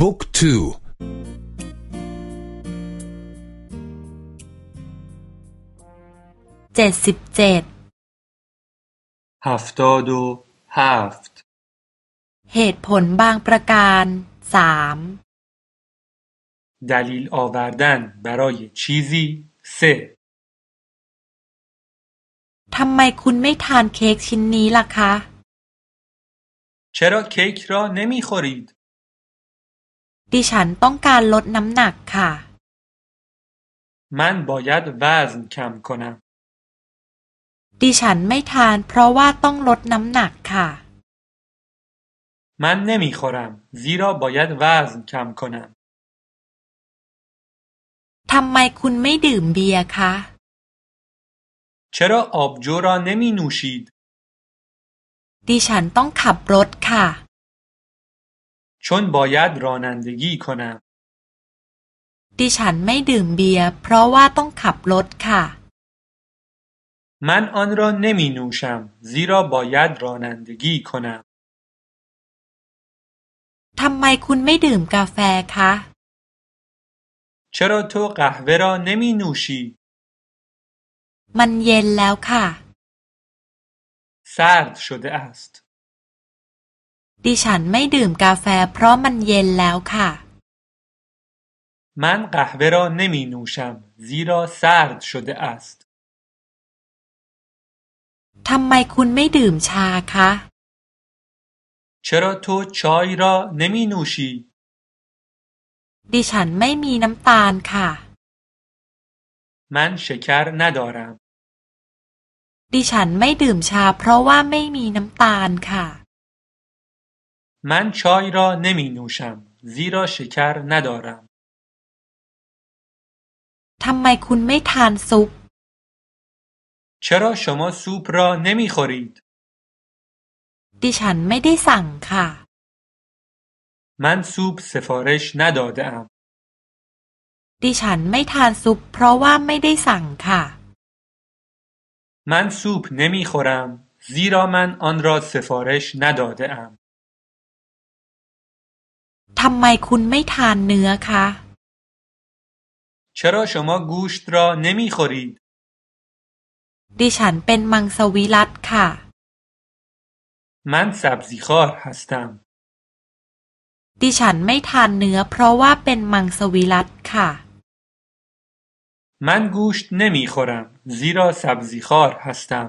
บุ๊กทูเจ็ดสิบเจ็ดฮัฟตอดูฮัฟต์เหตุผลบางประการสาม دلیل آوردن برای چیزی سه ทำไมคุณไม่ทานเค้กชิ้นนี้ล่ะคะ چرا کیک را نمیخورید ดิฉันต้องการลดน้ำหนักค่ะ من باید وزن کم کنم ดิฉันไม่ทานเพราะว่าต้องลดน้ำหนักค่ะ من نمیخورم زیرا باید وزن کم کنم ทำไมคุณไม่ดื่มเบียร์คะ چرا آبجو را نمی نوشید ดิฉันต้องขับรถค่ะ چون باید رانندگی کنم ดิฉันไม่ดื่มเบียร์เพราะว่าต้องขับรถค่ะ من آن را نمی نوشم زیرا باید رانندگی کنم ทำไมคุณไม่ดื่มกาแฟคะ چرا تو قهوه را نمی نوشی มันเย็นแล้วค่ะ سرد شده است ดิฉันไม่ดื่มกาแฟเพราะมันเย็นแล้วค่ะ من قهوه را نمی نوشم زیرا سرد شده است ทำไมคุณไม่ดื่มชาคะ چرا تو چای را نمی نوشی ดิฉันไม่มีน้ำตาลค่ะ من شکر ندارم ดิฉันไม่ดื่มชาเพราะว่าไม่มีน้ำตาลค่ะ من چای را نمی نوشم زیرا شکر ندارم ทำไมคุณไม่ทานซุป چرا شما سوپ را نمی خورید ดิฉันไม่ได้สั่งค่ะ من سوپ سفارش نداده ام ดิฉันไม่ทานซุปเพราะว่าไม่ได้สั่งค่ะ من سوپ نمی خورم زیرا من آن را سفارش نداده ام ทำไมคุณไม่ทานเนื้อคะ چرا شما گوشت را نمی خورید ดิฉันเป็นมังสวิรัตค่ะ من سبزیخوار هستم ดิฉันไม่ทานเนื้อเพราะว่าเป็นมังสวิรัตค่ะ من گوشت نمی خورم زیرا سبزیخوار هستم